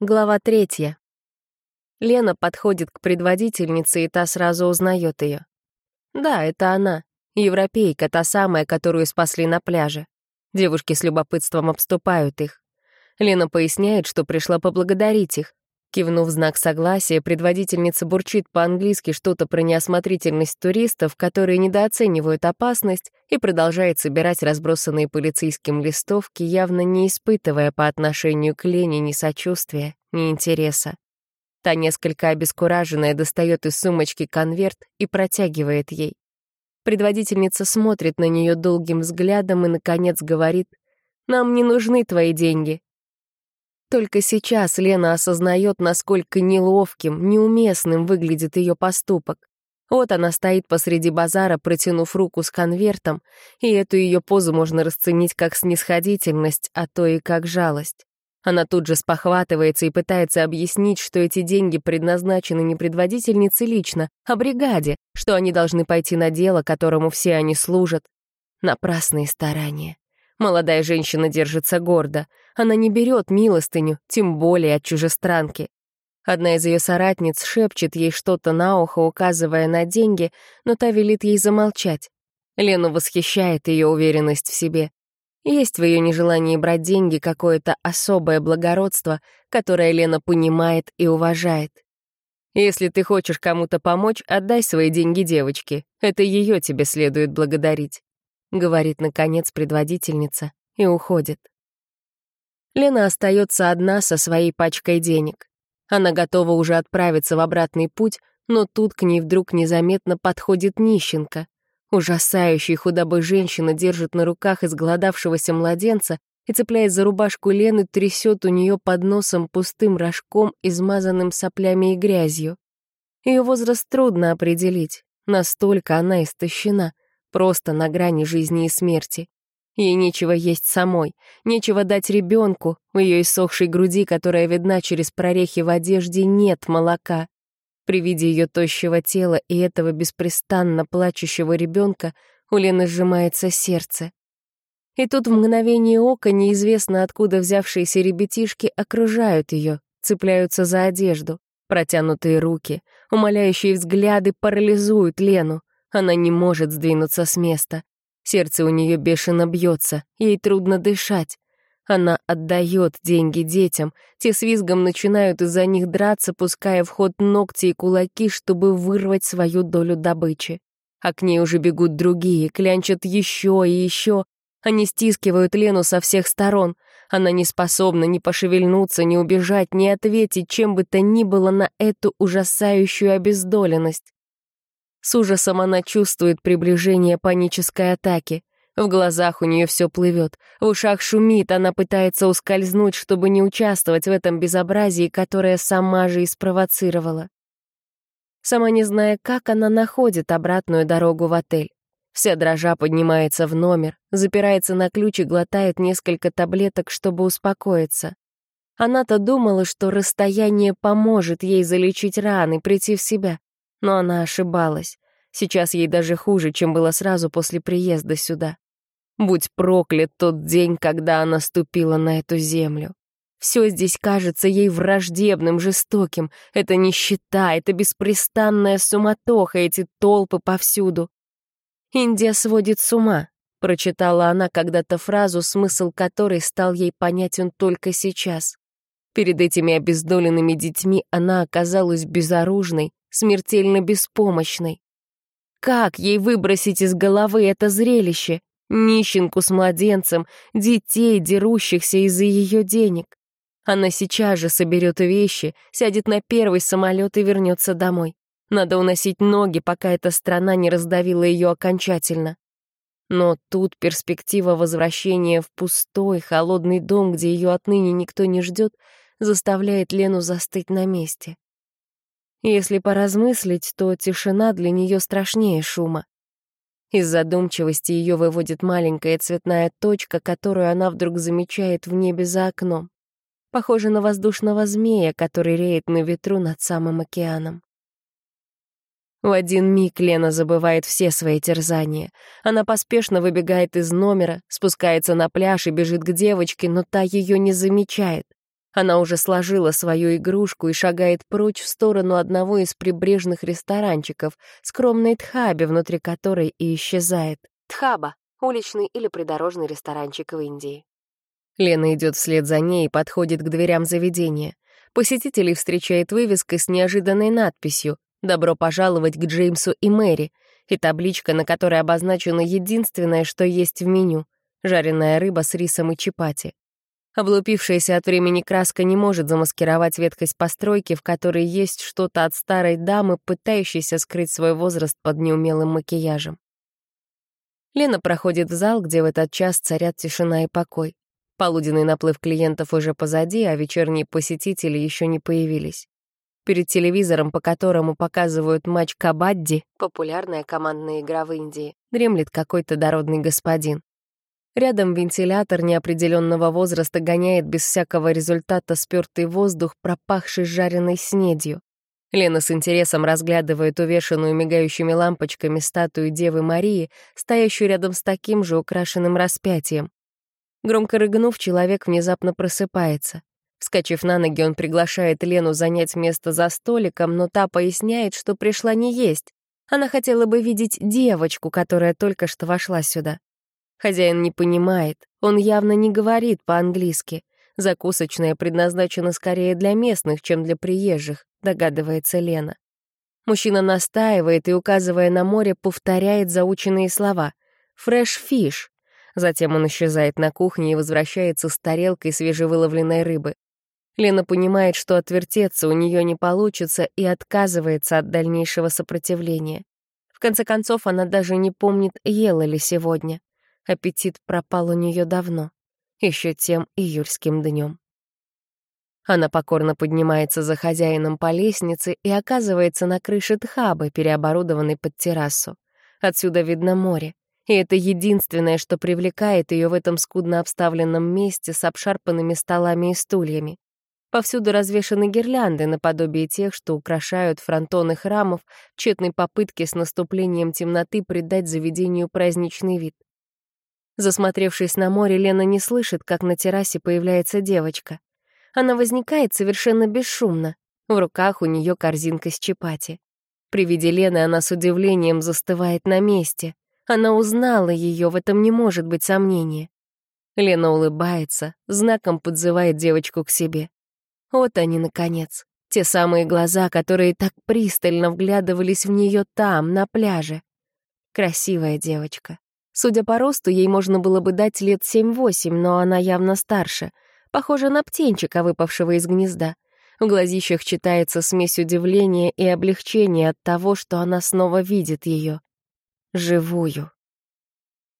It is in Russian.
Глава третья. Лена подходит к предводительнице, и та сразу узнает ее. Да, это она, европейка, та самая, которую спасли на пляже. Девушки с любопытством обступают их. Лена поясняет, что пришла поблагодарить их. Кивнув знак согласия, предводительница бурчит по-английски что-то про неосмотрительность туристов, которые недооценивают опасность, и продолжает собирать разбросанные полицейским листовки, явно не испытывая по отношению к Лене ни сочувствия, ни интереса. Та несколько обескураженная достает из сумочки конверт и протягивает ей. Предводительница смотрит на нее долгим взглядом и, наконец, говорит, «Нам не нужны твои деньги, только сейчас Лена осознает, насколько неловким, неуместным выглядит ее поступок. Вот она стоит посреди базара, протянув руку с конвертом, и эту ее позу можно расценить как снисходительность, а то и как жалость. Она тут же спохватывается и пытается объяснить, что эти деньги предназначены не предводительнице лично, а бригаде, что они должны пойти на дело, которому все они служат. Напрасные старания. Молодая женщина держится гордо. Она не берет милостыню, тем более от чужестранки. Одна из ее соратниц шепчет ей что-то на ухо, указывая на деньги, но та велит ей замолчать. Лену восхищает ее уверенность в себе. Есть в ее нежелании брать деньги какое-то особое благородство, которое Лена понимает и уважает. Если ты хочешь кому-то помочь, отдай свои деньги девочке. Это ее тебе следует благодарить. — говорит, наконец, предводительница и уходит. Лена остается одна со своей пачкой денег. Она готова уже отправиться в обратный путь, но тут к ней вдруг незаметно подходит нищенка. Ужасающей худобой женщина держит на руках изголодавшегося младенца и, цепляясь за рубашку Лены, трясет у нее под носом пустым рожком, измазанным соплями и грязью. Ее возраст трудно определить, настолько она истощена — просто на грани жизни и смерти. Ей нечего есть самой, нечего дать ребенку, в ее иссохшей груди, которая видна через прорехи в одежде, нет молока. При виде ее тощего тела и этого беспрестанно плачущего ребенка у Лены сжимается сердце. И тут в мгновение ока неизвестно откуда взявшиеся ребятишки окружают ее, цепляются за одежду. Протянутые руки, умоляющие взгляды парализуют Лену. Она не может сдвинуться с места. Сердце у нее бешено бьется, ей трудно дышать. Она отдает деньги детям, те с визгом начинают из-за них драться, пуская в ход ногти и кулаки, чтобы вырвать свою долю добычи. А к ней уже бегут другие, клянчат еще и еще. Они стискивают Лену со всех сторон. Она не способна ни пошевельнуться, ни убежать, ни ответить чем бы то ни было на эту ужасающую обездоленность. С ужасом она чувствует приближение панической атаки. В глазах у нее все плывет, в ушах шумит, она пытается ускользнуть, чтобы не участвовать в этом безобразии, которое сама же и спровоцировала. Сама не зная, как она находит обратную дорогу в отель. Вся дрожа поднимается в номер, запирается на ключ и глотает несколько таблеток, чтобы успокоиться. Она-то думала, что расстояние поможет ей залечить раны, прийти в себя. Но она ошибалась. Сейчас ей даже хуже, чем было сразу после приезда сюда. Будь проклят тот день, когда она ступила на эту землю. Все здесь кажется ей враждебным, жестоким. Это нищета, это беспрестанная суматоха, эти толпы повсюду. «Индия сводит с ума», — прочитала она когда-то фразу, смысл которой стал ей понятен только сейчас. Перед этими обездоленными детьми она оказалась безоружной, смертельно беспомощной. Как ей выбросить из головы это зрелище? Нищенку с младенцем, детей, дерущихся из-за ее денег. Она сейчас же соберет вещи, сядет на первый самолет и вернется домой. Надо уносить ноги, пока эта страна не раздавила ее окончательно. Но тут перспектива возвращения в пустой, холодный дом, где ее отныне никто не ждет, заставляет Лену застыть на месте. Если поразмыслить, то тишина для нее страшнее шума. Из задумчивости ее выводит маленькая цветная точка, которую она вдруг замечает в небе за окном. Похоже на воздушного змея, который реет на ветру над самым океаном. В один миг Лена забывает все свои терзания. Она поспешно выбегает из номера, спускается на пляж и бежит к девочке, но та ее не замечает. Она уже сложила свою игрушку и шагает прочь в сторону одного из прибрежных ресторанчиков, скромной Тхаби, внутри которой и исчезает. Тхаба — уличный или придорожный ресторанчик в Индии. Лена идет вслед за ней и подходит к дверям заведения. Посетителей встречает вывеска с неожиданной надписью «Добро пожаловать к Джеймсу и Мэри» и табличка, на которой обозначено единственное, что есть в меню — жареная рыба с рисом и чапати. Облупившаяся от времени краска не может замаскировать веткость постройки, в которой есть что-то от старой дамы, пытающейся скрыть свой возраст под неумелым макияжем. Лена проходит в зал, где в этот час царят тишина и покой. Полуденный наплыв клиентов уже позади, а вечерние посетители еще не появились. Перед телевизором, по которому показывают матч Кабадди, популярная командная игра в Индии, дремлет какой-то дородный господин. Рядом вентилятор неопределенного возраста гоняет без всякого результата спёртый воздух, пропахший жареной снедью. Лена с интересом разглядывает увешанную мигающими лампочками статую Девы Марии, стоящую рядом с таким же украшенным распятием. Громко рыгнув, человек внезапно просыпается. Вскочив на ноги, он приглашает Лену занять место за столиком, но та поясняет, что пришла не есть. Она хотела бы видеть девочку, которая только что вошла сюда. Хозяин не понимает, он явно не говорит по-английски. Закусочная предназначена скорее для местных, чем для приезжих, догадывается Лена. Мужчина настаивает и, указывая на море, повторяет заученные слова. «Фрэш фиш», Затем он исчезает на кухне и возвращается с тарелкой свежевыловленной рыбы. Лена понимает, что отвертеться у нее не получится и отказывается от дальнейшего сопротивления. В конце концов, она даже не помнит, ела ли сегодня. Аппетит пропал у нее давно, еще тем июльским днем. Она покорно поднимается за хозяином по лестнице и оказывается на крыше тхабы, переоборудованной под террасу. Отсюда видно море. И это единственное, что привлекает ее в этом скудно обставленном месте с обшарпанными столами и стульями. Повсюду развешаны гирлянды наподобие тех, что украшают фронтоны храмов в тщетной попытке с наступлением темноты придать заведению праздничный вид. Засмотревшись на море, Лена не слышит, как на террасе появляется девочка. Она возникает совершенно бесшумно. В руках у нее корзинка с чапати. При виде Лены она с удивлением застывает на месте — она узнала ее, в этом не может быть сомнения. Лена улыбается, знаком подзывает девочку к себе. Вот они, наконец, те самые глаза, которые так пристально вглядывались в нее там, на пляже. Красивая девочка. Судя по росту, ей можно было бы дать лет семь-восемь, но она явно старше. Похожа на птенчика, выпавшего из гнезда. В глазищах читается смесь удивления и облегчения от того, что она снова видит ее живую.